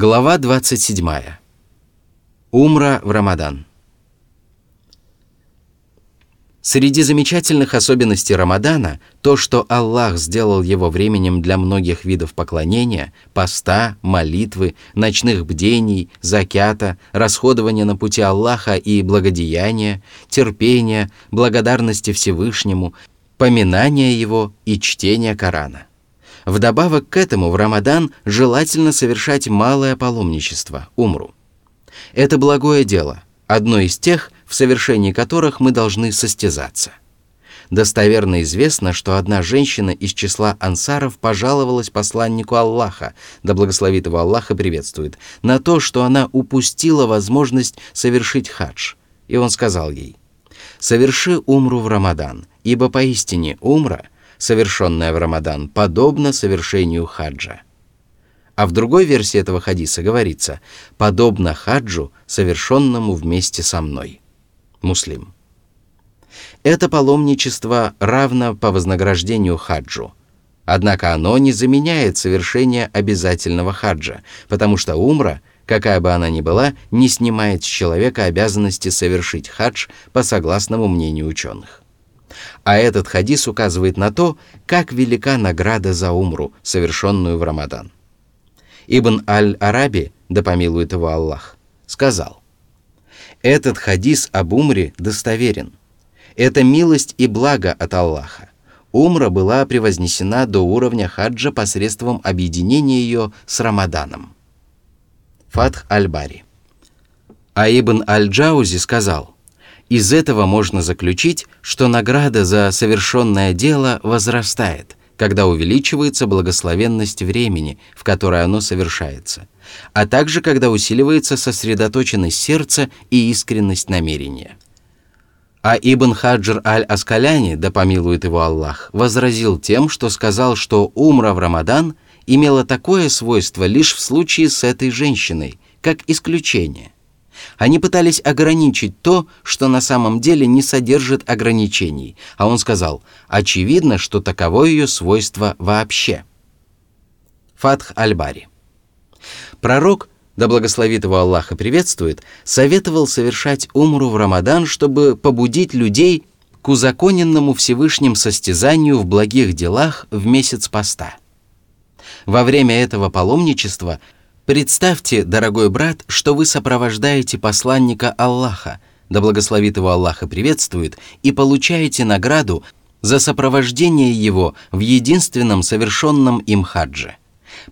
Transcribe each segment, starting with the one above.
Глава 27. Умра в Рамадан. Среди замечательных особенностей Рамадана то, что Аллах сделал его временем для многих видов поклонения, поста, молитвы, ночных бдений, закята, расходования на пути Аллаха и благодеяния, терпения, благодарности Всевышнему, поминания Его и чтения Корана. Вдобавок к этому в Рамадан желательно совершать малое паломничество, умру. Это благое дело, одно из тех, в совершении которых мы должны состязаться. Достоверно известно, что одна женщина из числа ансаров пожаловалась посланнику Аллаха, да благословит его Аллаха приветствует, на то, что она упустила возможность совершить хадж. И он сказал ей, «Соверши умру в Рамадан, ибо поистине умра – совершенное в Рамадан, подобно совершению хаджа. А в другой версии этого хадиса говорится «подобно хаджу, совершенному вместе со мной». Муслим. Это паломничество равно по вознаграждению хаджу. Однако оно не заменяет совершение обязательного хаджа, потому что умра, какая бы она ни была, не снимает с человека обязанности совершить хадж по согласному мнению ученых. А этот хадис указывает на то, как велика награда за умру, совершенную в Рамадан. Ибн Аль-Араби, да помилует его Аллах, сказал, «Этот хадис об умре достоверен. Это милость и благо от Аллаха. Умра была превознесена до уровня хаджа посредством объединения ее с Рамаданом». Фатх Аль-Бари. А Ибн Аль-Джаузи сказал – из этого можно заключить, что награда за совершенное дело возрастает, когда увеличивается благословенность времени, в которое оно совершается, а также когда усиливается сосредоточенность сердца и искренность намерения. А Ибн Хаджр аль-Аскаляни, да помилует его Аллах, возразил тем, что сказал, что умра в Рамадан имела такое свойство лишь в случае с этой женщиной, как исключение – они пытались ограничить то, что на самом деле не содержит ограничений, а он сказал, очевидно, что таково ее свойство вообще. Фатх Аль-Бари. Пророк, да благословит его Аллах и приветствует, советовал совершать умру в Рамадан, чтобы побудить людей к узаконенному Всевышним состязанию в благих делах в месяц поста. Во время этого паломничества – Представьте, дорогой брат, что вы сопровождаете посланника Аллаха, да благословит его Аллах и приветствует, и получаете награду за сопровождение его в единственном совершенном им хадже.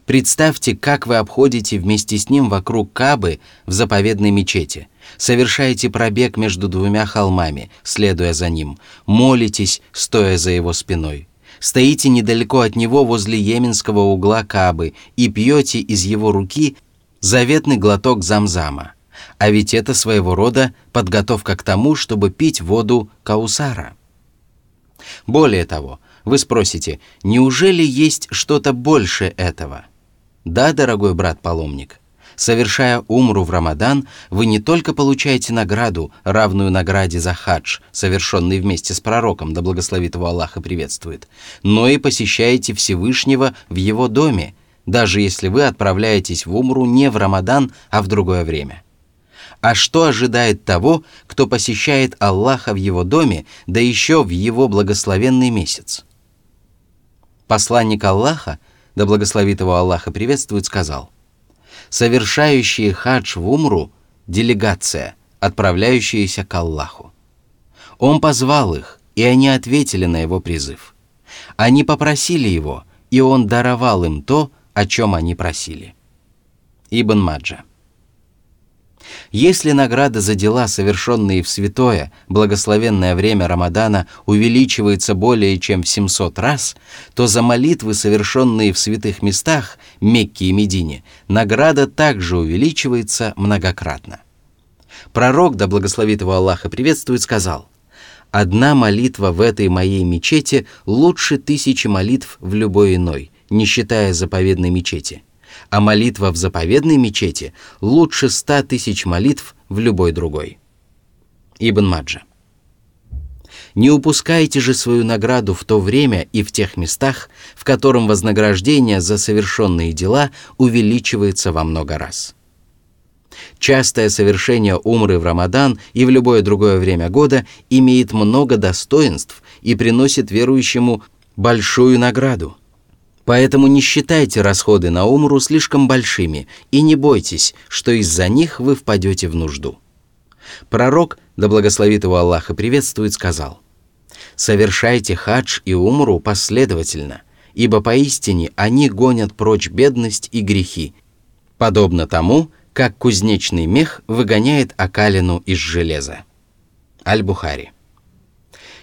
Представьте, как вы обходите вместе с ним вокруг Кабы в заповедной мечети, совершаете пробег между двумя холмами, следуя за ним, молитесь, стоя за его спиной стоите недалеко от него возле йеменского угла Кабы и пьете из его руки заветный глоток замзама. А ведь это своего рода подготовка к тому, чтобы пить воду Каусара. Более того, вы спросите, неужели есть что-то больше этого? Да, дорогой брат-паломник – Совершая умру в Рамадан, вы не только получаете награду, равную награде за хадж, совершенный вместе с пророком, да благословит его Аллах и приветствует, но и посещаете Всевышнего в его доме, даже если вы отправляетесь в умру не в Рамадан, а в другое время. А что ожидает того, кто посещает Аллаха в его доме, да еще в его благословенный месяц? Посланник Аллаха, да благословит его Аллах и приветствует, сказал – совершающие хадж в Умру – делегация, отправляющаяся к Аллаху. Он позвал их, и они ответили на его призыв. Они попросили его, и он даровал им то, о чем они просили. Ибн Маджа. Если награда за дела, совершенные в святое, благословенное время Рамадана, увеличивается более чем в 700 раз, то за молитвы, совершенные в святых местах, Мекке и Медине, награда также увеличивается многократно. Пророк, да благословит его Аллах и приветствует, сказал, «Одна молитва в этой моей мечети лучше тысячи молитв в любой иной, не считая заповедной мечети а молитва в заповедной мечети лучше ста тысяч молитв в любой другой. Ибн Маджа. Не упускайте же свою награду в то время и в тех местах, в котором вознаграждение за совершенные дела увеличивается во много раз. Частое совершение умры в Рамадан и в любое другое время года имеет много достоинств и приносит верующему большую награду. Поэтому не считайте расходы на умру слишком большими и не бойтесь, что из-за них вы впадете в нужду. Пророк, да благословит его Аллах и приветствует, сказал, «Совершайте хадж и умру последовательно, ибо поистине они гонят прочь бедность и грехи, подобно тому, как кузнечный мех выгоняет окалину из железа. Аль-Бухари.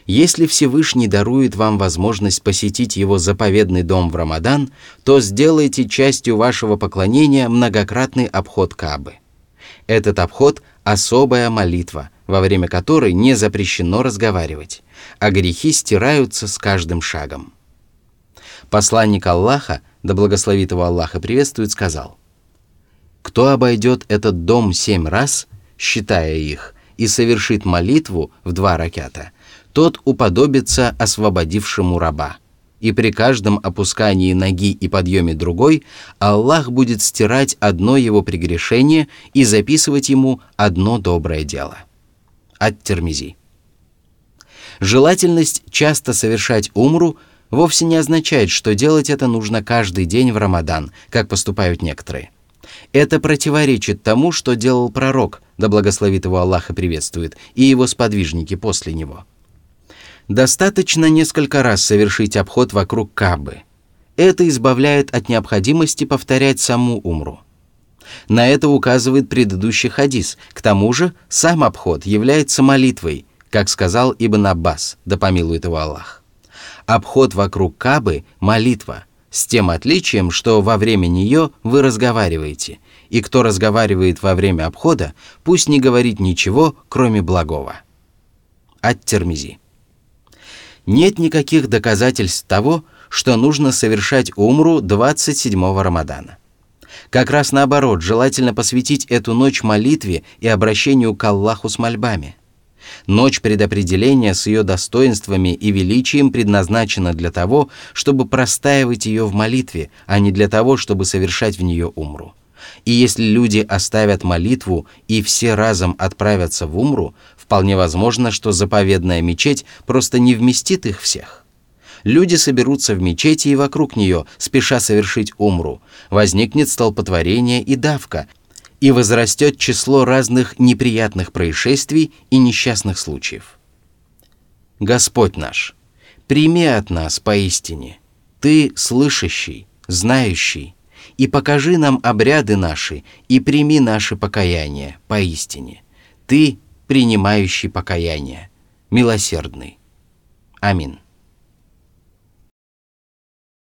Если Всевышний дарует вам возможность посетить его заповедный дом в Рамадан, то сделайте частью вашего поклонения многократный обход Кабы. Этот обход – особая молитва, во время которой не запрещено разговаривать, а грехи стираются с каждым шагом. Посланник Аллаха, да благословит его Аллаха приветствует, сказал – кто обойдет этот дом семь раз, считая их, и совершит молитву в два ракята, тот уподобится освободившему раба. И при каждом опускании ноги и подъеме другой Аллах будет стирать одно его прегрешение и записывать ему одно доброе дело. Ат-Термизи. Желательность часто совершать умру вовсе не означает, что делать это нужно каждый день в Рамадан, как поступают некоторые – это противоречит тому, что делал пророк, да благословит его Аллах и приветствует, и его сподвижники после него. Достаточно несколько раз совершить обход вокруг Кабы. Это избавляет от необходимости повторять саму умру. На это указывает предыдущий хадис. К тому же, сам обход является молитвой, как сказал Ибн Аббас, да помилует его Аллах. Обход вокруг Кабы – молитва – с тем отличием, что во время нее вы разговариваете, и кто разговаривает во время обхода, пусть не говорит ничего, кроме благого. Ат-Термизи. Нет никаких доказательств того, что нужно совершать умру 27-го Рамадана. Как раз наоборот, желательно посвятить эту ночь молитве и обращению к Аллаху с мольбами – Ночь предопределения с ее достоинствами и величием предназначена для того, чтобы простаивать ее в молитве, а не для того, чтобы совершать в нее умру. И если люди оставят молитву и все разом отправятся в умру, вполне возможно, что заповедная мечеть просто не вместит их всех. Люди соберутся в мечети и вокруг нее, спеша совершить умру. Возникнет столпотворение и давка – и возрастет число разных неприятных происшествий и несчастных случаев. Господь наш, прими от нас поистине, Ты слышащий, знающий, и покажи нам обряды наши, и прими наше покаяние поистине. Ты, принимающий покаяние, милосердный. Аминь.